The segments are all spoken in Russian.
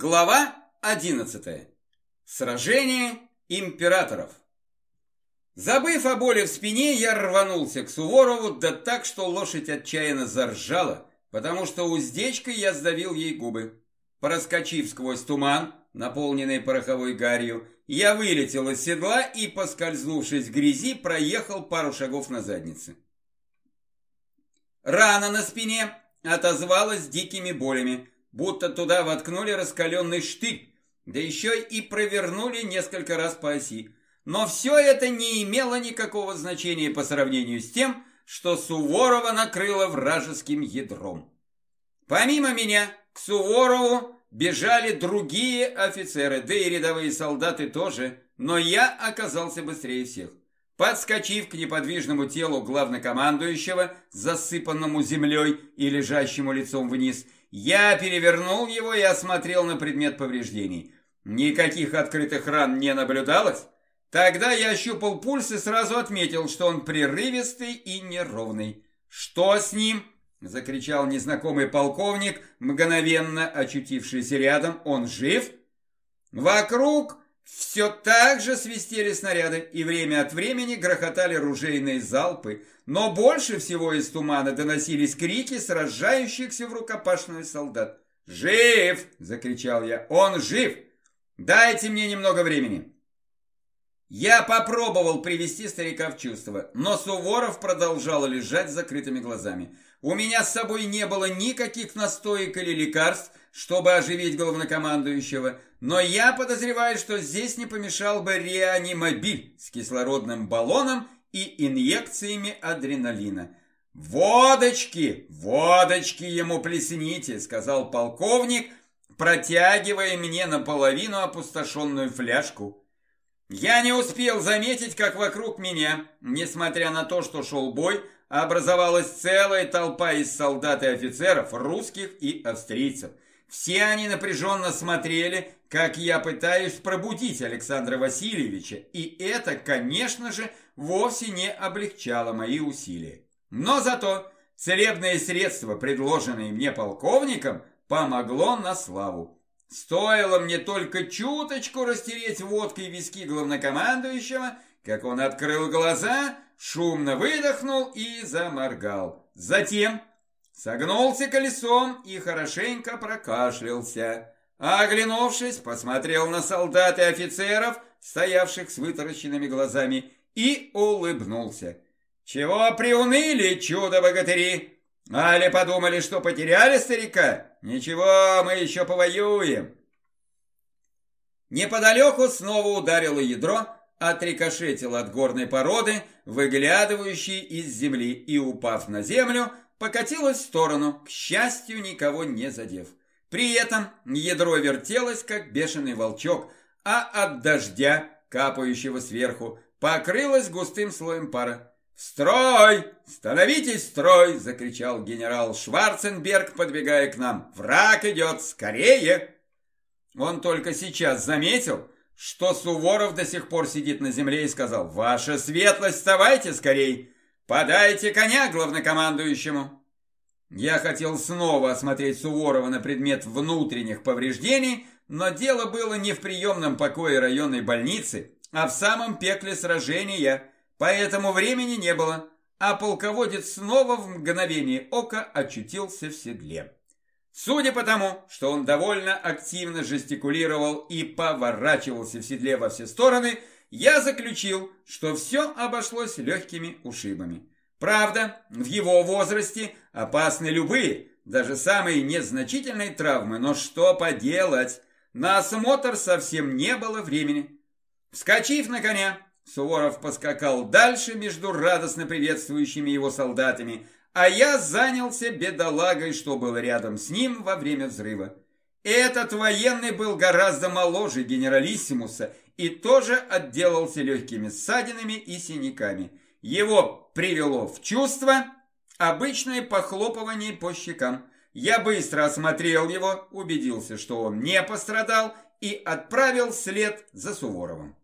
Глава 11. Сражение императоров. Забыв о боли в спине, я рванулся к Суворову, да так, что лошадь отчаянно заржала, потому что уздечкой я сдавил ей губы. Проскочив сквозь туман, наполненный пороховой гарью, я вылетел из седла и, поскользнувшись в грязи, проехал пару шагов на заднице. Рана на спине отозвалась дикими болями, будто туда воткнули раскаленный штырь, да еще и провернули несколько раз по оси. Но все это не имело никакого значения по сравнению с тем, что Суворова накрыло вражеским ядром. Помимо меня, к Суворову бежали другие офицеры, да и рядовые солдаты тоже, но я оказался быстрее всех. Подскочив к неподвижному телу главнокомандующего, засыпанному землей и лежащему лицом вниз, я перевернул его и осмотрел на предмет повреждений. Никаких открытых ран не наблюдалось. Тогда я ощупал пульс и сразу отметил, что он прерывистый и неровный. «Что с ним?» – закричал незнакомый полковник, мгновенно очутившийся рядом. «Он жив?» Вокруг все так же свистели снаряды, и время от времени грохотали ружейные залпы, но больше всего из тумана доносились крики сражающихся в рукопашную солдат. «Жив!» – закричал я. «Он жив! Дайте мне немного времени!» Я попробовал привести старика в чувство, но Суворов продолжал лежать с закрытыми глазами. У меня с собой не было никаких настоек или лекарств, чтобы оживить главнокомандующего, но я подозреваю, что здесь не помешал бы реанимобиль с кислородным баллоном и инъекциями адреналина. «Водочки, водочки ему плесните», — сказал полковник, протягивая мне наполовину опустошенную фляжку. Я не успел заметить, как вокруг меня, несмотря на то, что шел бой, образовалась целая толпа из солдат и офицеров, русских и австрийцев. Все они напряженно смотрели, как я пытаюсь пробудить Александра Васильевича, и это, конечно же, вовсе не облегчало мои усилия. Но зато целебное средство, предложенное мне полковником, помогло на славу. Стоило мне только чуточку растереть водкой виски главнокомандующего, как он открыл глаза, шумно выдохнул и заморгал. Затем согнулся колесом и хорошенько прокашлялся. А оглянувшись, посмотрел на солдат и офицеров, стоявших с вытаращенными глазами, и улыбнулся. «Чего приуныли, чудо-богатыри? Али подумали, что потеряли старика? Ничего, мы еще повоюем!» Неподалеку снова ударило ядро, отрикошетило от горной породы, выглядывающей из земли, и, упав на землю, покатилось в сторону, к счастью, никого не задев. При этом ядро вертелось, как бешеный волчок, а от дождя, капающего сверху, покрылось густым слоем пара. «Строй! Становитесь строй!» – закричал генерал Шварценберг, подбегая к нам. «Враг идет! Скорее!» Он только сейчас заметил, что Суворов до сих пор сидит на земле и сказал «Ваша светлость, вставайте скорей! Подайте коня главнокомандующему!» Я хотел снова осмотреть Суворова на предмет внутренних повреждений, но дело было не в приемном покое районной больницы, а в самом пекле сражения, поэтому времени не было, а полководец снова в мгновение ока очутился в седле. Судя по тому, что он довольно активно жестикулировал и поворачивался в седле во все стороны, я заключил, что все обошлось легкими ушибами. Правда, в его возрасте опасны любые, даже самые незначительные травмы, но что поделать, на осмотр совсем не было времени. Вскочив на коня, Суворов поскакал дальше между радостно приветствующими его солдатами, а я занялся бедолагой, что был рядом с ним во время взрыва. Этот военный был гораздо моложе генералиссимуса и тоже отделался легкими ссадинами и синяками. Его привело в чувство обычное похлопывание по щекам. Я быстро осмотрел его, убедился, что он не пострадал и отправил след за Суворовым.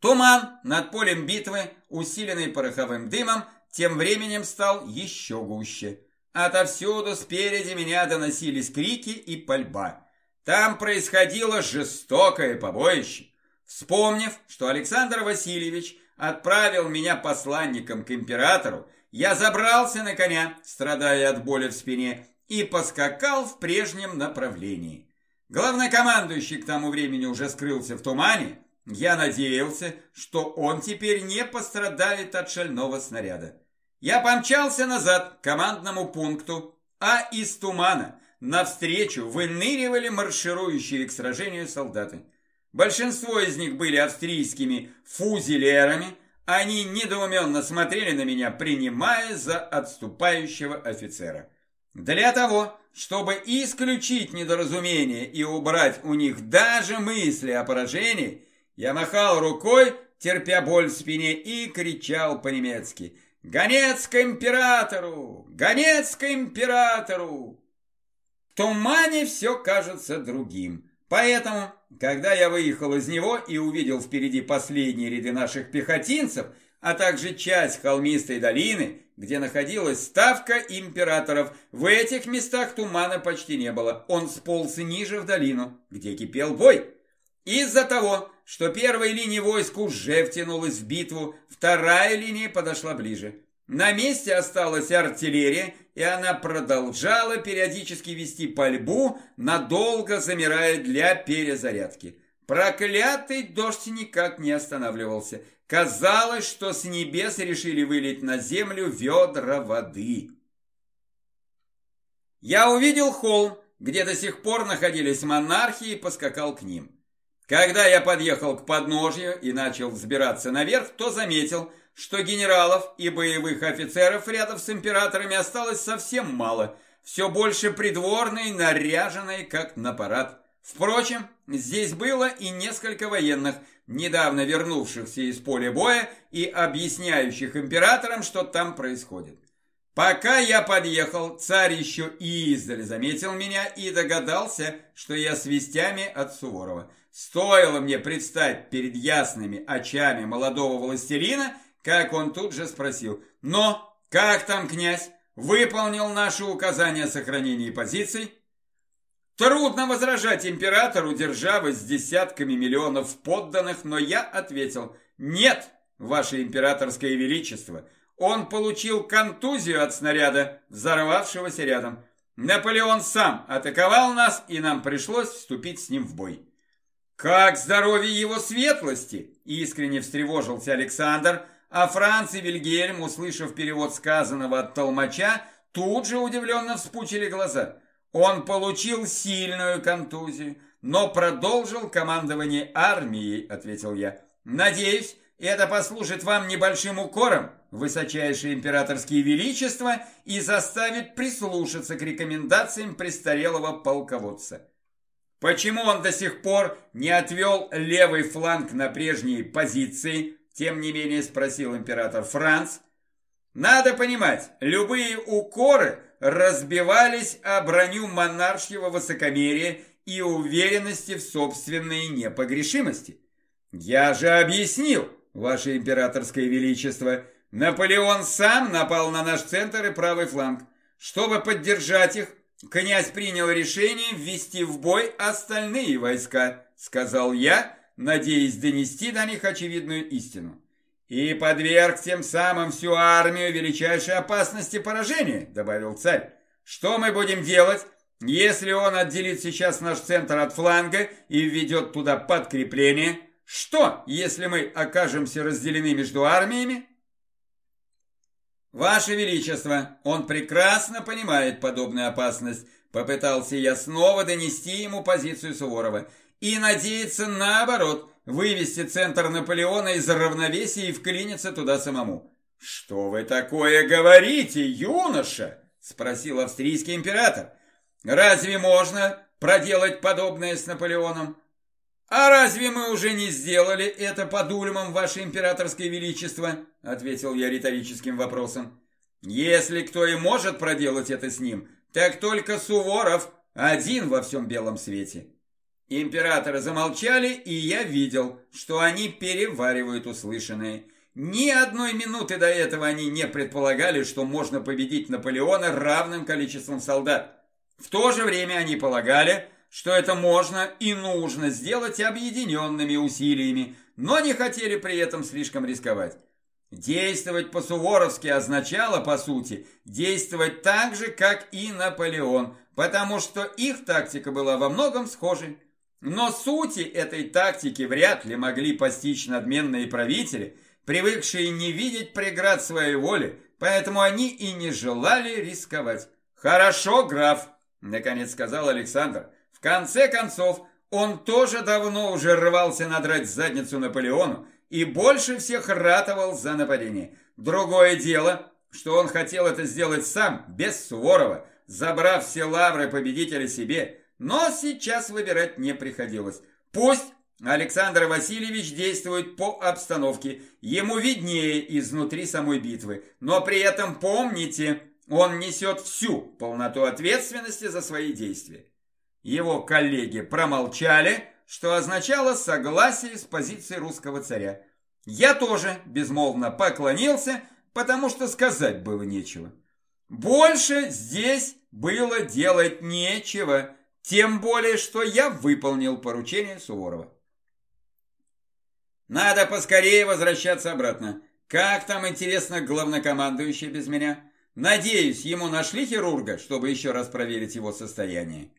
Туман над полем битвы, усиленный пороховым дымом, тем временем стал еще гуще. Отовсюду спереди меня доносились крики и пальба. Там происходило жестокое побоище. Вспомнив, что Александр Васильевич отправил меня посланником к императору, я забрался на коня, страдая от боли в спине, и поскакал в прежнем направлении. Главнокомандующий к тому времени уже скрылся в тумане. Я надеялся, что он теперь не пострадает от шального снаряда. Я помчался назад к командному пункту, а из тумана навстречу выныривали марширующие к сражению солдаты. Большинство из них были австрийскими фузелерами, они недоуменно смотрели на меня, принимая за отступающего офицера. Для того, чтобы исключить недоразумение и убрать у них даже мысли о поражении, я махал рукой, терпя боль в спине, и кричал по-немецки «Гонец к императору! Гонец к императору!» В тумане все кажется другим. Поэтому, когда я выехал из него и увидел впереди последние ряды наших пехотинцев, а также часть холмистой долины, где находилась ставка императоров, в этих местах тумана почти не было. Он сполз ниже в долину, где кипел бой. Из-за того, что первая линия войск уже втянулась в битву, вторая линия подошла ближе. На месте осталась артиллерия, и она продолжала периодически вести пальбу, надолго замирая для перезарядки. Проклятый дождь никак не останавливался. Казалось, что с небес решили вылить на землю ведра воды. Я увидел холм, где до сих пор находились монархи, и поскакал к ним. Когда я подъехал к подножью и начал взбираться наверх, то заметил, что генералов и боевых офицеров рядом с императорами осталось совсем мало, все больше придворные, наряженные как на парад. Впрочем, здесь было и несколько военных, недавно вернувшихся из поля боя и объясняющих императорам, что там происходит. Пока я подъехал, царь еще издали заметил меня и догадался, что я с вестями от Суворова. Стоило мне предстать перед ясными очами молодого властелина – как он тут же спросил. «Но, как там князь? Выполнил наши указания о сохранении позиций?» Трудно возражать императору, державы с десятками миллионов подданных, но я ответил «Нет, ваше императорское величество, он получил контузию от снаряда, взорвавшегося рядом. Наполеон сам атаковал нас, и нам пришлось вступить с ним в бой». «Как здоровье его светлости?» – искренне встревожился Александр – а Франц и Вильгельм, услышав перевод сказанного от толмача, тут же удивленно вспучили глаза. Он получил сильную контузию, но продолжил командование армией, ответил я. Надеюсь, это послужит вам небольшим укором, высочайшее императорские величества, и заставит прислушаться к рекомендациям престарелого полководца. Почему он до сих пор не отвел левый фланг на прежние позиции, тем не менее спросил император Франц. Надо понимать, любые укоры разбивались о броню монаршьего высокомерия и уверенности в собственной непогрешимости. Я же объяснил, ваше императорское величество, Наполеон сам напал на наш центр и правый фланг. Чтобы поддержать их, князь принял решение ввести в бой остальные войска, сказал я, надеясь донести до них очевидную истину. И подверг тем самым всю армию величайшей опасности поражения, добавил царь. Что мы будем делать, если он отделит сейчас наш центр от фланга и введет туда подкрепление? Что, если мы окажемся разделены между армиями? Ваше Величество, он прекрасно понимает подобную опасность. Попытался я снова донести ему позицию Суворова и надеется, наоборот, вывести центр Наполеона из равновесия и вклиниться туда самому. «Что вы такое говорите, юноша?» – спросил австрийский император. «Разве можно проделать подобное с Наполеоном?» «А разве мы уже не сделали это под Ульмом, ваше императорское величество?» – ответил я риторическим вопросом. «Если кто и может проделать это с ним, так только Суворов, один во всем белом свете». Императоры замолчали, и я видел, что они переваривают услышанное. Ни одной минуты до этого они не предполагали, что можно победить Наполеона равным количеством солдат. В то же время они полагали, что это можно и нужно сделать объединенными усилиями, но не хотели при этом слишком рисковать. Действовать по-суворовски означало, по сути, действовать так же, как и Наполеон, потому что их тактика была во многом схожей. Но сути этой тактики вряд ли могли постичь надменные правители, привыкшие не видеть преград своей воли, поэтому они и не желали рисковать. «Хорошо, граф», — наконец сказал Александр. «В конце концов, он тоже давно уже рвался надрать задницу Наполеону и больше всех ратовал за нападение. Другое дело, что он хотел это сделать сам, без Суворова, забрав все лавры победителя себе, но сейчас выбирать не приходилось. Пусть Александр Васильевич действует по обстановке, ему виднее изнутри самой битвы, но при этом помните, он несет всю полноту ответственности за свои действия. Его коллеги промолчали, что означало согласие с позицией русского царя. Я тоже безмолвно поклонился, потому что сказать было нечего. Больше здесь было делать нечего, тем более, что я выполнил поручение Суворова. Надо поскорее возвращаться обратно. Как там, интересно, главнокомандующий без меня? Надеюсь, ему нашли хирурга, чтобы еще раз проверить его состояние.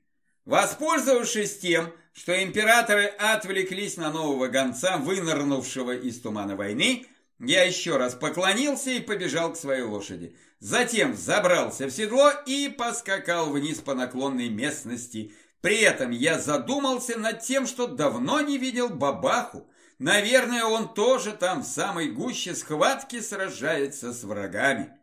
Воспользовавшись тем, что императоры отвлеклись на нового гонца, вынырнувшего из тумана войны, я еще раз поклонился и побежал к своей лошади. Затем забрался в седло и поскакал вниз по наклонной местности. При этом я задумался над тем, что давно не видел бабаху. Наверное, он тоже там в самой гуще схватки сражается с врагами.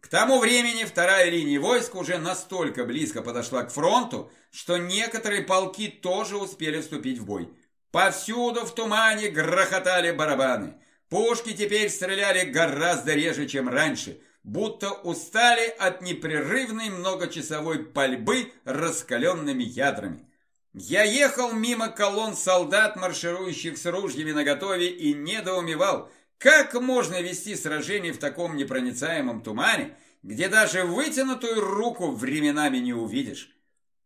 К тому времени вторая линия войск уже настолько близко подошла к фронту, что некоторые полки тоже успели вступить в бой. Повсюду в тумане грохотали барабаны. Пушки теперь стреляли гораздо реже, чем раньше, будто устали от непрерывной многочасовой пальбы раскаленными ядрами. Я ехал мимо колонн солдат, марширующих с ружьями наготове, и недоумевал, как можно вести сражение в таком непроницаемом тумане, где даже вытянутую руку временами не увидишь.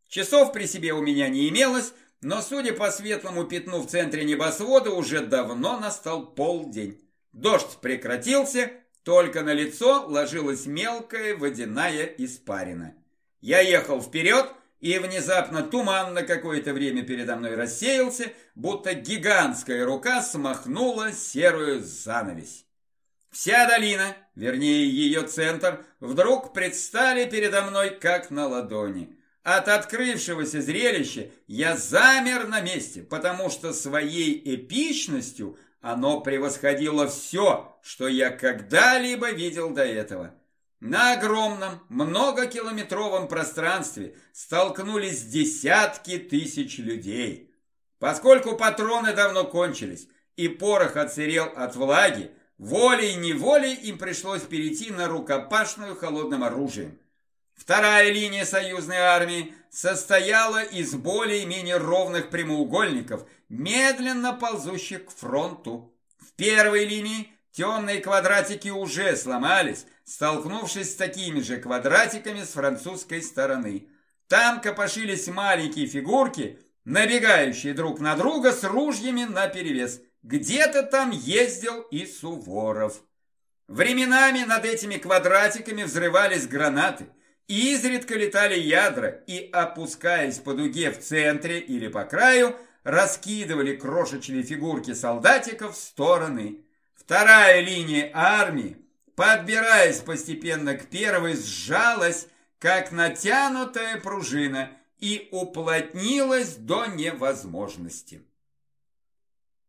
Часов при себе у меня не имелось, но, судя по светлому пятну в центре небосвода, уже давно настал полдень. Дождь прекратился, только на лицо ложилась мелкая водяная испарина. Я ехал вперед, и внезапно туман на какое-то время передо мной рассеялся, будто гигантская рука смахнула серую занавесь. Вся долина, вернее ее центр, вдруг предстали передо мной как на ладони. От открывшегося зрелища я замер на месте, потому что своей эпичностью оно превосходило все, что я когда-либо видел до этого. На огромном, многокилометровом пространстве столкнулись десятки тысяч людей. Поскольку патроны давно кончились и порох отсырел от влаги, волей-неволей им пришлось перейти на рукопашную холодным оружием. Вторая линия союзной армии состояла из более-менее ровных прямоугольников, медленно ползущих к фронту. В первой линии темные квадратики уже сломались, столкнувшись с такими же квадратиками с французской стороны. Там копошились маленькие фигурки, набегающие друг на друга с ружьями наперевес. Где-то там ездил и Суворов. Временами над этими квадратиками взрывались гранаты, изредка летали ядра и, опускаясь по дуге в центре или по краю, раскидывали крошечные фигурки солдатиков в стороны. Вторая линия армии подбираясь постепенно к первой, сжалась, как натянутая пружина, и уплотнилась до невозможности.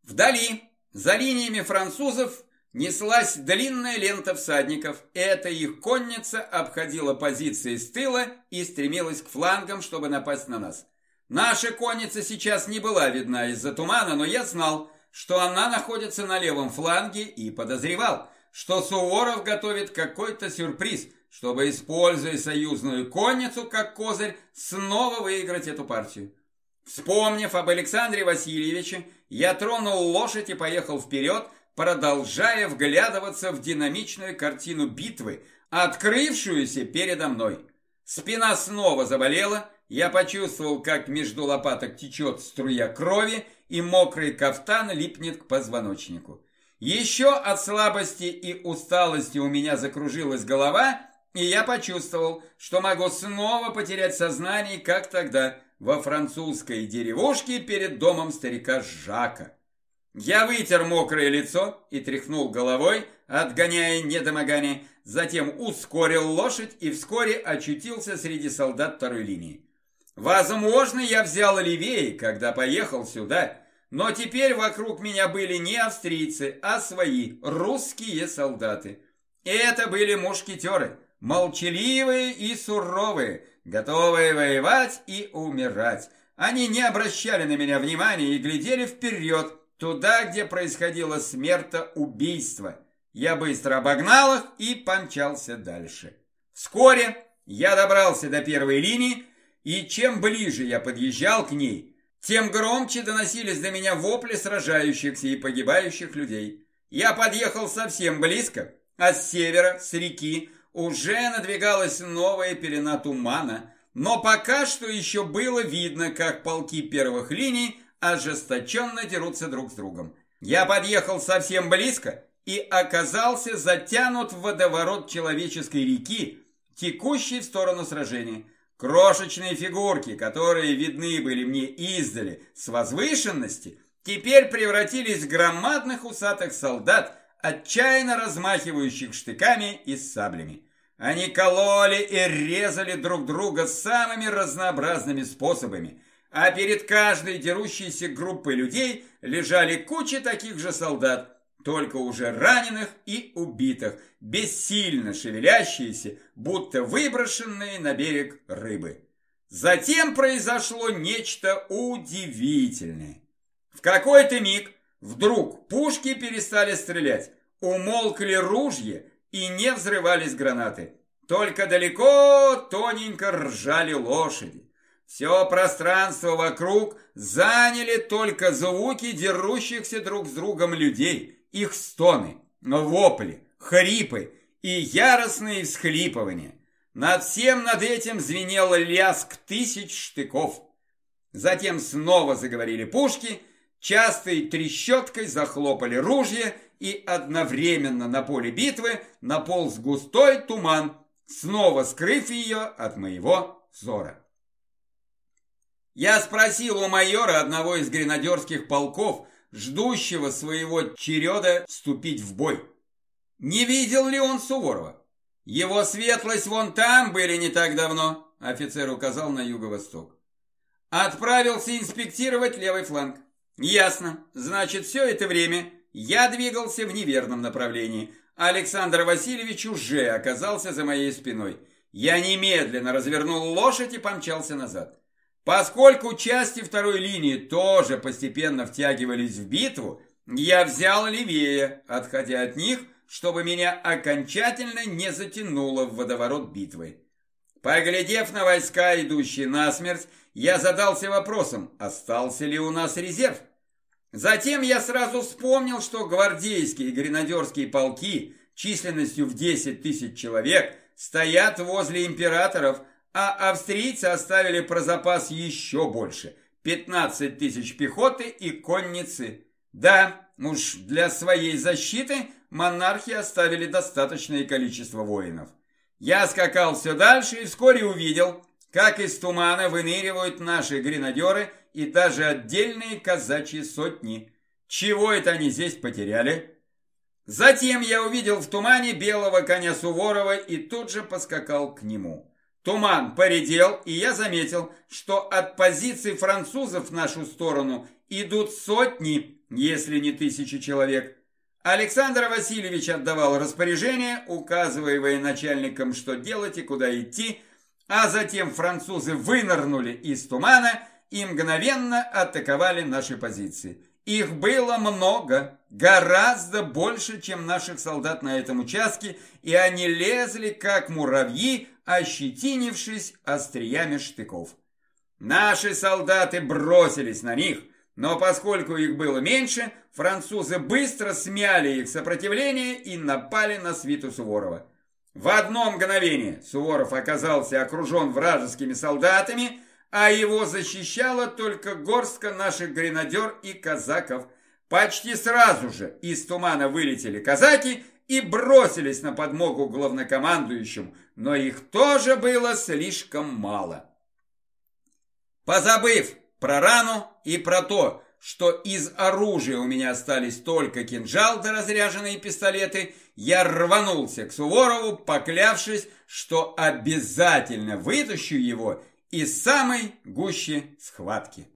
Вдали, за линиями французов, неслась длинная лента всадников. Эта их конница обходила позиции с тыла и стремилась к флангам, чтобы напасть на нас. Наша конница сейчас не была видна из-за тумана, но я знал, что она находится на левом фланге и подозревал, что Суворов готовит какой-то сюрприз, чтобы, используя союзную конницу как козырь, снова выиграть эту партию. Вспомнив об Александре Васильевиче, я тронул лошадь и поехал вперед, продолжая вглядываться в динамичную картину битвы, открывшуюся передо мной. Спина снова заболела, я почувствовал, как между лопаток течет струя крови, и мокрый кафтан липнет к позвоночнику. Еще от слабости и усталости у меня закружилась голова, и я почувствовал, что могу снова потерять сознание, как тогда, во французской деревушке перед домом старика Жака. Я вытер мокрое лицо и тряхнул головой, отгоняя недомогание, затем ускорил лошадь и вскоре очутился среди солдат второй линии. Возможно, я взял левее, когда поехал сюда, но теперь вокруг меня были не австрийцы, а свои, русские солдаты. Это были мушкетеры, молчаливые и суровые, готовые воевать и умирать. Они не обращали на меня внимания и глядели вперед, туда, где происходило смертоубийство. Я быстро обогнал их и помчался дальше. Вскоре я добрался до первой линии, и чем ближе я подъезжал к ней, тем громче доносились до меня вопли сражающихся и погибающих людей. Я подъехал совсем близко, а с севера, с реки, уже надвигалась новая пелена тумана, но пока что еще было видно, как полки первых линий ожесточенно дерутся друг с другом. Я подъехал совсем близко и оказался затянут в водоворот человеческой реки, текущей в сторону сражения. Крошечные фигурки, которые видны были мне издали с возвышенности, теперь превратились в громадных усатых солдат, отчаянно размахивающих штыками и саблями. Они кололи и резали друг друга самыми разнообразными способами, а перед каждой дерущейся группой людей лежали кучи таких же солдат, только уже раненых и убитых, бессильно шевелящиеся, будто выброшенные на берег рыбы. Затем произошло нечто удивительное. В какой-то миг вдруг пушки перестали стрелять, умолкли ружья и не взрывались гранаты. Только далеко тоненько ржали лошади. Все пространство вокруг заняли только звуки дерущихся друг с другом людей, их стоны, вопли, хрипы и яростные всхлипывания. Над всем над этим звенел ляск тысяч штыков. Затем снова заговорили пушки, частой трещоткой захлопали ружья, и одновременно на поле битвы наполз густой туман, снова скрыв ее от моего взора. Я спросил у майора одного из гренадерских полков, ждущего своего череда вступить в бой. Не видел ли он Суворова? Его светлость вон там были не так давно, офицер указал на юго-восток. Отправился инспектировать левый фланг. Ясно, значит, все это время я двигался в неверном направлении. Александр Васильевич уже оказался за моей спиной. Я немедленно развернул лошадь и помчался назад. Поскольку части второй линии тоже постепенно втягивались в битву, я взял левее, отходя от них, чтобы меня окончательно не затянуло в водоворот битвы. Поглядев на войска, идущие насмерть, я задался вопросом, остался ли у нас резерв. Затем я сразу вспомнил, что гвардейские и гренадерские полки численностью в 10 тысяч человек стоят возле императоров, а австрийцы оставили про запас еще больше – 15 тысяч пехоты и конницы. Да, уж для своей защиты монархи оставили достаточное количество воинов. Я скакал все дальше и вскоре увидел, как из тумана выныривают наши гренадеры и даже отдельные казачьи сотни. Чего это они здесь потеряли? Затем я увидел в тумане белого коня Суворова и тут же поскакал к нему. Туман поредел, и я заметил, что от позиций французов в нашу сторону идут сотни, если не тысячи человек. Александр Васильевич отдавал распоряжение, указывая военачальникам, что делать и куда идти, а затем французы вынырнули из тумана и мгновенно атаковали наши позиции. Их было много, гораздо больше, чем наших солдат на этом участке, и они лезли, как муравьи, ощетинившись остриями штыков. Наши солдаты бросились на них, но поскольку их было меньше, французы быстро смяли их сопротивление и напали на свиту Суворова. В одно мгновение Суворов оказался окружен вражескими солдатами, а его защищала только горстка наших гренадер и казаков. Почти сразу же из тумана вылетели казаки и бросились на подмогу главнокомандующему, но их тоже было слишком мало. Позабыв про рану и про то, что из оружия у меня остались только кинжал да разряженные пистолеты, я рванулся к Суворову, поклявшись, что обязательно вытащу его из самой гуще схватки.